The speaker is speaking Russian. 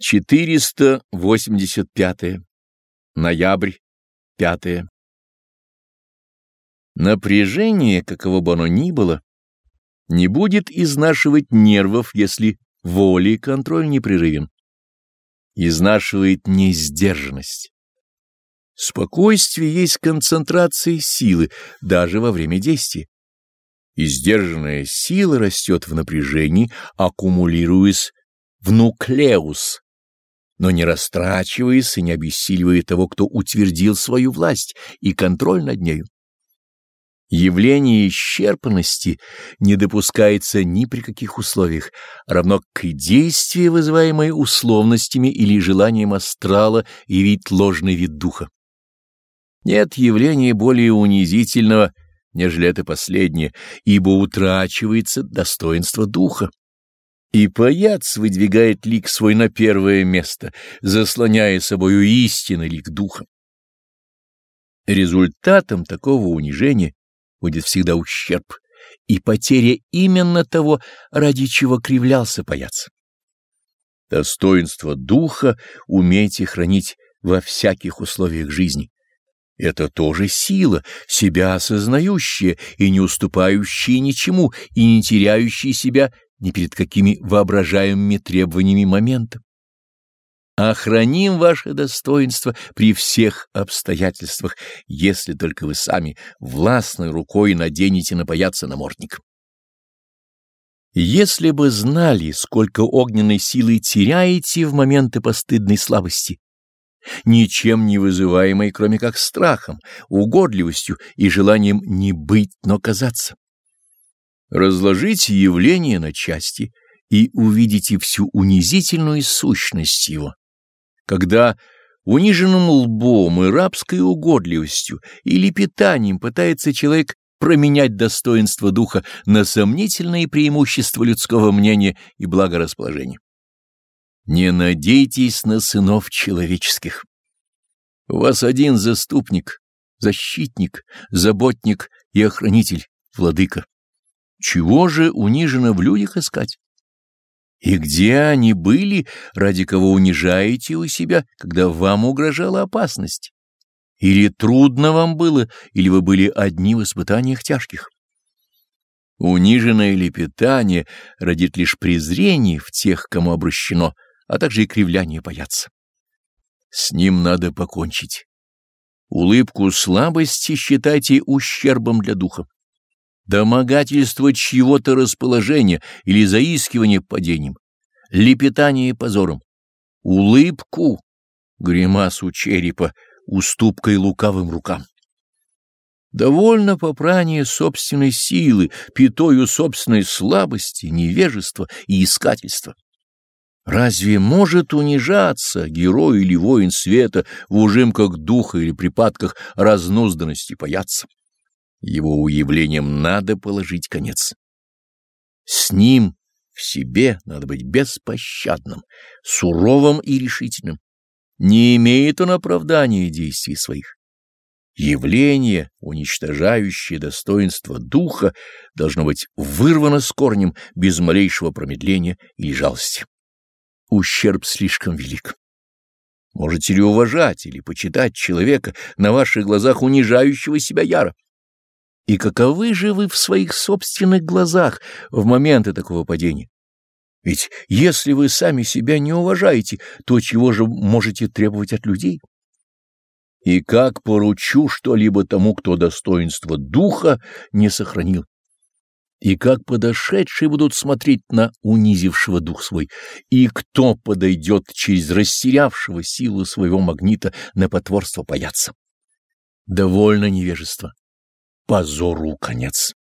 485. Ноябрь, 5. Напряжение, каково бы оно ни было, не будет изнашивать нервов, если волей контроль непрерывен. Изнашивает несдержанность. Спокойствие есть концентрация силы даже во время действия. И сдержанная сила растет в напряжении, аккумулируясь в нуклеус, но не растрачиваясь и не обессиливая того, кто утвердил свою власть и контроль над нею. Явление исчерпанности не допускается ни при каких условиях, равно к действию, вызываемое условностями или желанием астрала явить ложный вид духа. Нет явления более унизительного, нежели это последнее, ибо утрачивается достоинство духа. И паяц выдвигает лик свой на первое место, заслоняя собою истинный лик духа. Результатом такого унижения будет всегда ущерб и потеря именно того, ради чего кривлялся паяц. Достоинство духа умейте хранить во всяких условиях жизни. Это тоже сила, себя осознающая и не уступающая ничему, и не теряющая себя ни перед какими воображаемыми требованиями момента. Охраним ваше достоинство при всех обстоятельствах, если только вы сами властной рукой наденете на паяться намордник. Если бы знали, сколько огненной силы теряете в моменты постыдной слабости, ничем не вызываемой, кроме как страхом, угодливостью и желанием не быть, но казаться. Разложите явление на части и увидите всю унизительную сущность его когда униженным лбом и рабской угодливостью или питанием пытается человек променять достоинство духа на сомнительные преимущества людского мнения и благорасположения. Не надейтесь на сынов человеческих. У вас один заступник, защитник, заботник и охранитель, владыка. Чего же унижено в людях искать? И где они были, ради кого унижаете у себя, когда вам угрожала опасность? Или трудно вам было, или вы были одни в испытаниях тяжких? Униженное лепетание родит лишь презрение в тех, кому обращено, а также и кривляние боятся. С ним надо покончить. Улыбку слабости считайте ущербом для духа домогательство чьего-то расположения или заискивание падением, лепетание позором, улыбку, гримасу черепа, уступкой лукавым рукам. Довольно попрание собственной силы, питою собственной слабости, невежества и искательства. Разве может унижаться герой или воин света в ужимках духа или припадках разнузданности паяться? Его уявлением надо положить конец. С ним в себе надо быть беспощадным, суровым и решительным. Не имеет он оправдания действий своих. Явление, уничтожающее достоинство духа, должно быть вырвано с корнем без малейшего промедления или жалости. Ущерб слишком велик. Можете ли уважать или почитать человека на ваших глазах унижающего себя яро? И каковы же вы в своих собственных глазах в моменты такого падения? Ведь если вы сами себя не уважаете, то чего же можете требовать от людей? И как поручу что-либо тому, кто достоинство духа не сохранил? И как подошедшие будут смотреть на унизившего дух свой? И кто подойдет через растерявшего силу своего магнита на потворство паяться? Довольно невежество позору конец.